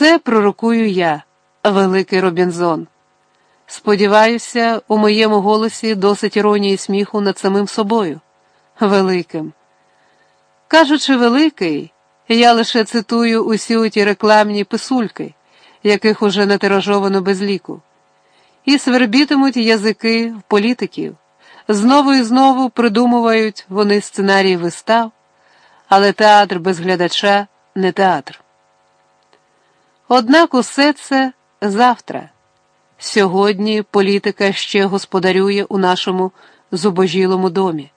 Це пророкую я, великий Робінзон. Сподіваюся, у моєму голосі досить іронії сміху над самим собою, великим. Кажучи, великий, я лише цитую усі ті рекламні писульки, яких уже натиражовано без ліку, і свербітимуть язики в політиків, знову і знову придумувають вони сценарії вистав, але театр без глядача не театр. Однак усе це завтра. Сьогодні політика ще господарює у нашому зубожілому домі.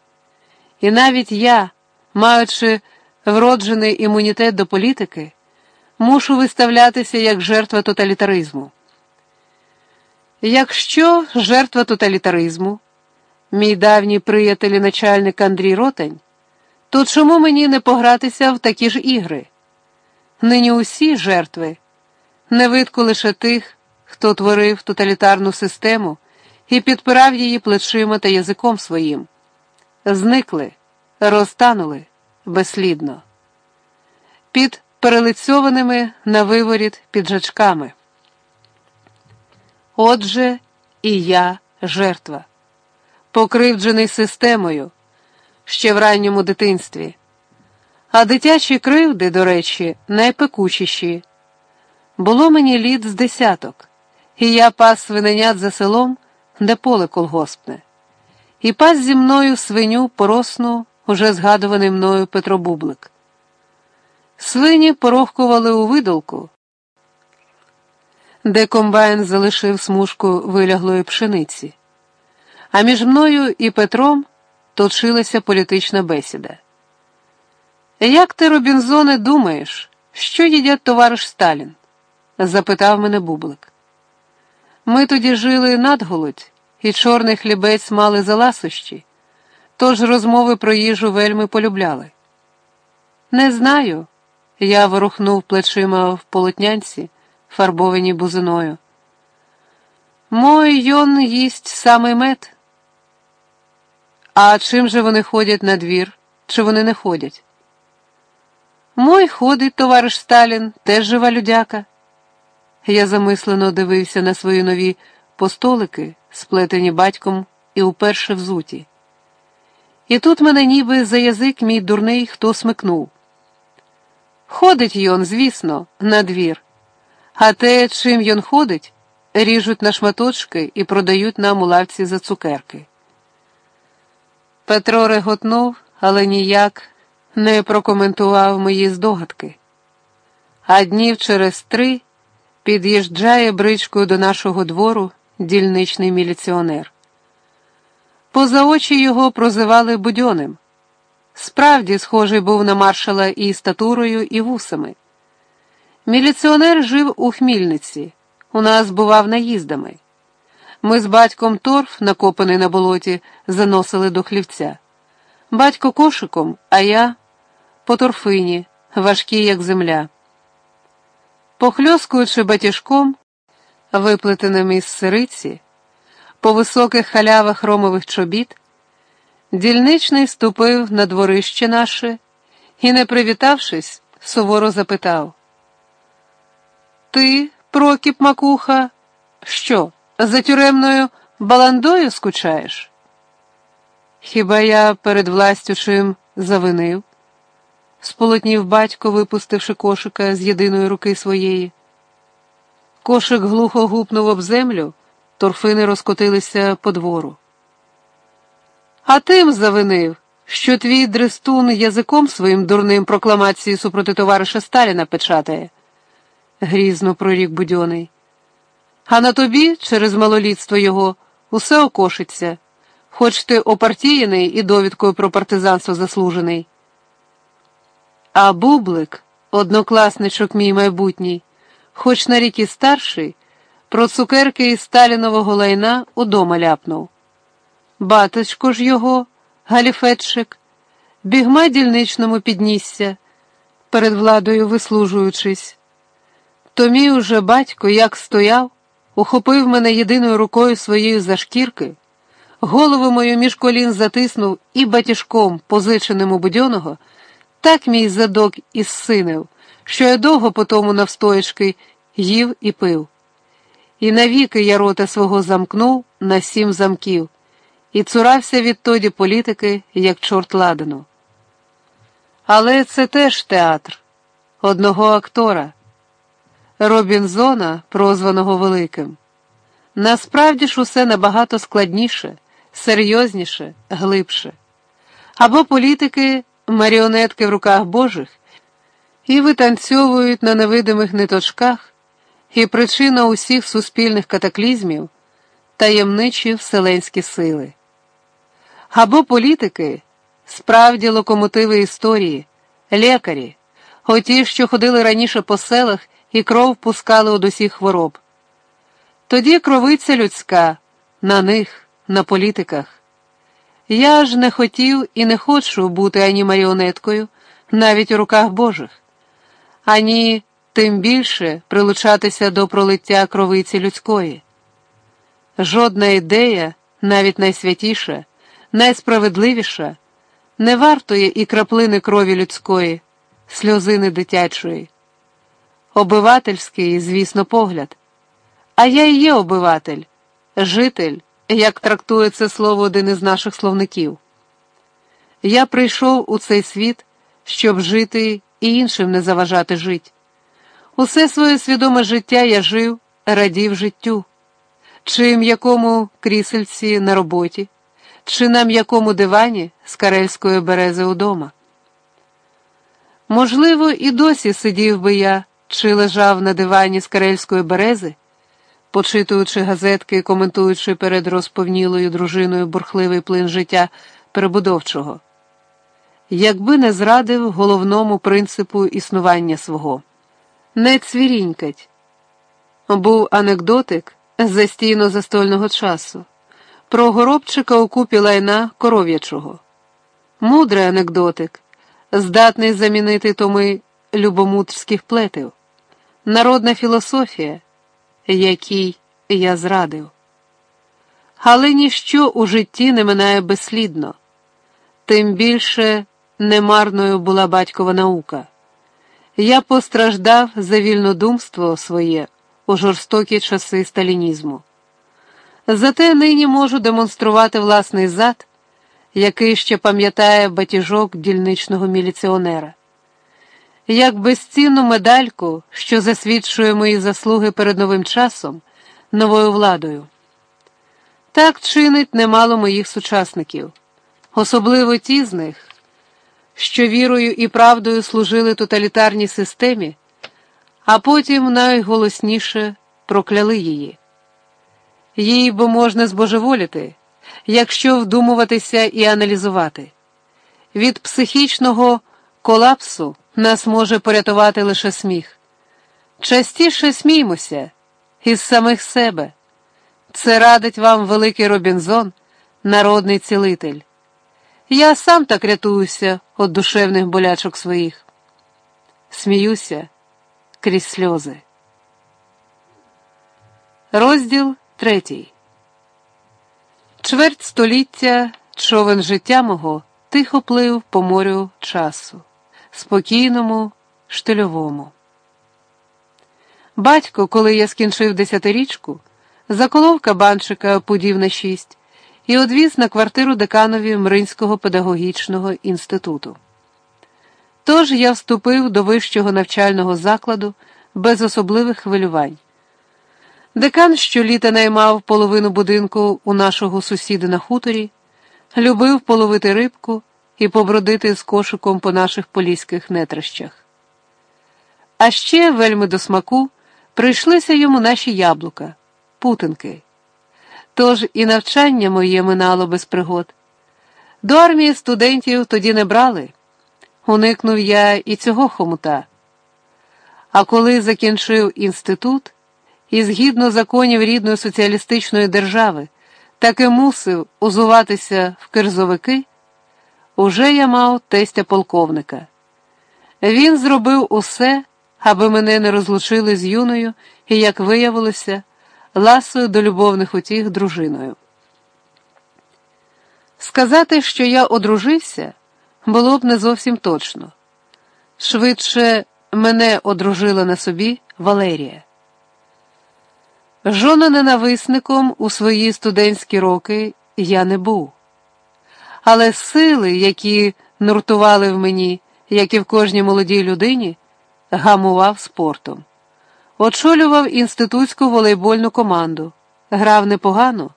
І навіть я, маючи вроджений імунітет до політики, мушу виставлятися як жертва тоталітаризму. Якщо жертва тоталітаризму, мій давній приятель і начальник Андрій Ротень, то чому мені не погратися в такі ж ігри? Нині усі жертви, не видко лише тих, хто творив тоталітарну систему і підпирав її плечима та язиком своїм, зникли, розтанули безслідно, під перелицьованими на виворіт піджачками. Отже, і я жертва, покривджений системою ще в ранньому дитинстві, а дитячі кривди, до речі, найпекучіші. Було мені літ з десяток, і я пас свиненят за селом, де поле колгоспне, і пас зі мною свиню поросну, уже згадуваний мною Петро Бублик. Свині порохкували у видолку, де комбайн залишив смужку виляглої пшениці, а між мною і Петром точилася політична бесіда. Як ти, Робінзоне, думаєш, що їдять товариш Сталін? Запитав мене Бублик. Ми тоді жили надголодь, і чорний хлібець мали за ласощі, тож розмови про їжу вельми полюбляли. Не знаю, я ворухнув плечима в полотнянці, фарбовані бузиною. Мой йон їсть саме мед. А чим же вони ходять на двір, чи вони не ходять? Мой ходить, товариш Сталін, теж жива людяка. Я замислено дивився на свої нові постолики, сплетені батьком і уперше взуті. І тут мене ніби за язик мій дурний хто смикнув. Ходить йон, звісно, на двір, а те, чим йон ходить, ріжуть на шматочки і продають нам у лавці за цукерки. Петро реготнув, але ніяк не прокоментував мої здогадки. А днів через три. Під'їжджає бричкою до нашого двору дільничний міліціонер. Поза очі його прозивали Будьоним. Справді, схожий був на маршала і статурою, і вусами. Міліціонер жив у Хмільниці, у нас бував наїздами. Ми з батьком торф, накопаний на болоті, заносили до хлівця. Батько кошиком, а я по торфині, важкі, як земля. Похльоскуючи батіжком, виплетеним із сириці, по високих халявах ромових чобіт, дільничний ступив на дворище наше і, не привітавшись, суворо запитав: Ти, Прокіп Макуха, що, за тюремною баландою скучаєш? Хіба я перед властю чим завинив? Сполотнів батько, випустивши кошика з єдиної руки своєї. Кошик глухо гупнув об землю, торфини розкотилися по двору. А тим завинив, що твій дрестун язиком своїм дурним прокламації супроти товариша Сталіна печатає, грізно прорік Будьоний. А на тобі, через малолітство його, усе окошиться, хоч ти опартіяний і довідкою про партизанство заслужений. А бублик, однокласничок мій майбутній, хоч на рік і старший, про цукерки із Сталінового лайна удома ляпнув. Баточко ж його, галіфетчик, бігма дільничному піднісся, перед владою вислужуючись. То мій уже батько, як стояв, ухопив мене єдиною рукою своєю за шкірки, голову мою між колін затиснув і батіжком, позиченим у будьоного, так мій задок ізсинив, що я довго по тому навстоячки їв і пив. І навіки я рота свого замкнув на сім замків, і цурався відтоді політики, як чорт ладану. Але це теж театр одного актора, Робінзона, прозваного Великим. Насправді ж усе набагато складніше, серйозніше, глибше. Або політики маріонетки в руках Божих і витанцьовують на невидимих ниточках, і причина усіх суспільних катаклізмів таємничі вселенські сили. Або політики справді локомотиви історії, лікарі, оті, що ходили раніше по селах і кров пускали од усіх хвороб. Тоді кровиця людська на них, на політиках. Я ж не хотів і не хочу бути ані маріонеткою, навіть у руках Божих, ані тим більше прилучатися до пролиття кровиці людської. Жодна ідея, навіть найсвятіша, найсправедливіша, не вартує і краплини крові людської, сльозини дитячої. Обивательський, звісно, погляд. А я і є обиватель, житель, як трактує це слово один із наших словників. Я прийшов у цей світ, щоб жити і іншим не заважати жити. Усе своє свідоме життя я жив, радів життю, чи м'якому крісельці на роботі, чи на м'якому дивані з карельської берези удома. Можливо, і досі сидів би я, чи лежав на дивані з карельської берези почитуючи газетки коментуючи перед розповнілою дружиною бурхливий плин життя перебудовчого, якби не зрадив головному принципу існування свого. Не цвірінькать. Був анекдотик застійно застольного часу про горобчика у купі лайна коров'ячого. Мудрий анекдотик, здатний замінити томи любомудрських плетів, народна філософія якій я зрадив. Але ніщо у житті не минає безслідно, тим більше немарною була батькова наука. Я постраждав за вільнодумство своє у жорстокі часи сталінізму. Зате нині можу демонструвати власний зад, який ще пам'ятає батіжок дільничного міліціонера як безцінну медальку, що засвідчує мої заслуги перед новим часом, новою владою. Так чинить немало моїх сучасників, особливо ті з них, що вірою і правдою служили тоталітарній системі, а потім найголосніше прокляли її. Їй бо можна збожеволіти, якщо вдумуватися і аналізувати. Від психічного колапсу нас може порятувати лише сміх. Частіше сміймося із самих себе. Це радить вам великий Робінзон, народний цілитель. Я сам так рятуюся від душевних болячок своїх. Сміюся крізь сльози. Розділ третій. Чверть століття човен життя мого тихо плив по морю часу спокійному, штильовому. Батько, коли я скінчив десятирічку, заколов кабанчика пудів на шість і одвіз на квартиру деканові Мринського педагогічного інституту. Тож я вступив до вищого навчального закладу без особливих хвилювань. Декан щоліта наймав половину будинку у нашого сусіда на хуторі, любив половити рибку і побродити з кошиком по наших поліських нетрищах. А ще, вельми до смаку, прийшлися йому наші яблука, путинки. Тож і навчання моє минало без пригод. До армії студентів тоді не брали. Уникнув я і цього хомута. А коли закінчив інститут і згідно законів рідної соціалістичної держави, таки мусив узуватися в кирзовики. Уже я мав тестя полковника. Він зробив усе, аби мене не розлучили з юною і, як виявилося, ласою до любовних утіх дружиною. Сказати, що я одружився, було б не зовсім точно. Швидше мене одружила на собі Валерія. Жона ненависником у свої студентські роки я не був. Але сили, які нуртували в мені, як і в кожній молодій людині, гамував спортом. Очолював інститутську волейбольну команду, грав непогано,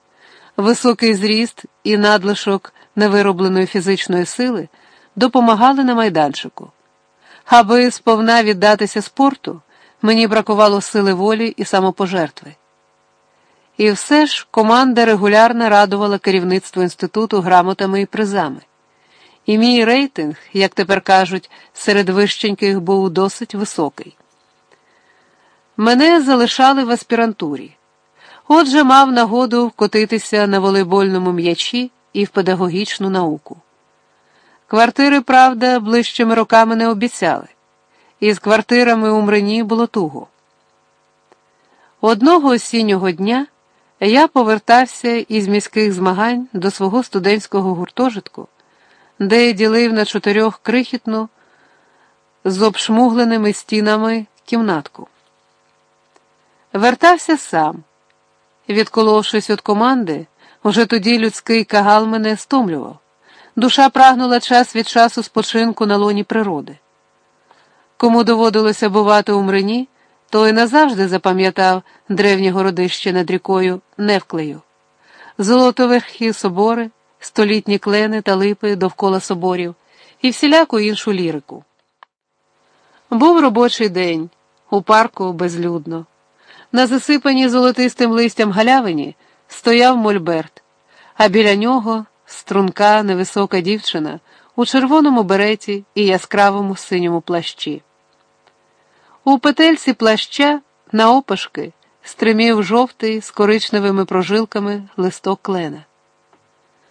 високий зріст і надлишок невиробленої фізичної сили допомагали на майданчику. Аби сповна віддатися спорту, мені бракувало сили волі і самопожертви. І все ж команда регулярно радувала керівництво інституту грамотами і призами. І мій рейтинг, як тепер кажуть, серед вищеньких був досить високий. Мене залишали в аспірантурі. Отже, мав нагоду вкотитися на волейбольному м'ячі і в педагогічну науку. Квартири, правда, ближчими роками не обіцяли, і з квартирами у Мрині було туго. Одного осіннього дня я повертався із міських змагань до свого студентського гуртожитку, де я ділив на чотирьох крихітну з обшмугленими стінами кімнатку. Вертався сам. Відколовшись від команди, уже тоді людський кагал мене стомлював. Душа прагнула час від часу спочинку на лоні природи. Кому доводилося бувати у мрині, той назавжди запам'ятав древнє городище над рікою Невклею, золотоверхі собори, столітні клени та липи довкола соборів і всіляку іншу лірику. Був робочий день, у парку безлюдно. На засипаній золотистим листям галявині стояв Мольберт, а біля нього струнка невисока дівчина у червоному береті і яскравому синьому плащі. У петельці плаща наопашки стримів жовтий з коричневими прожилками листок клена.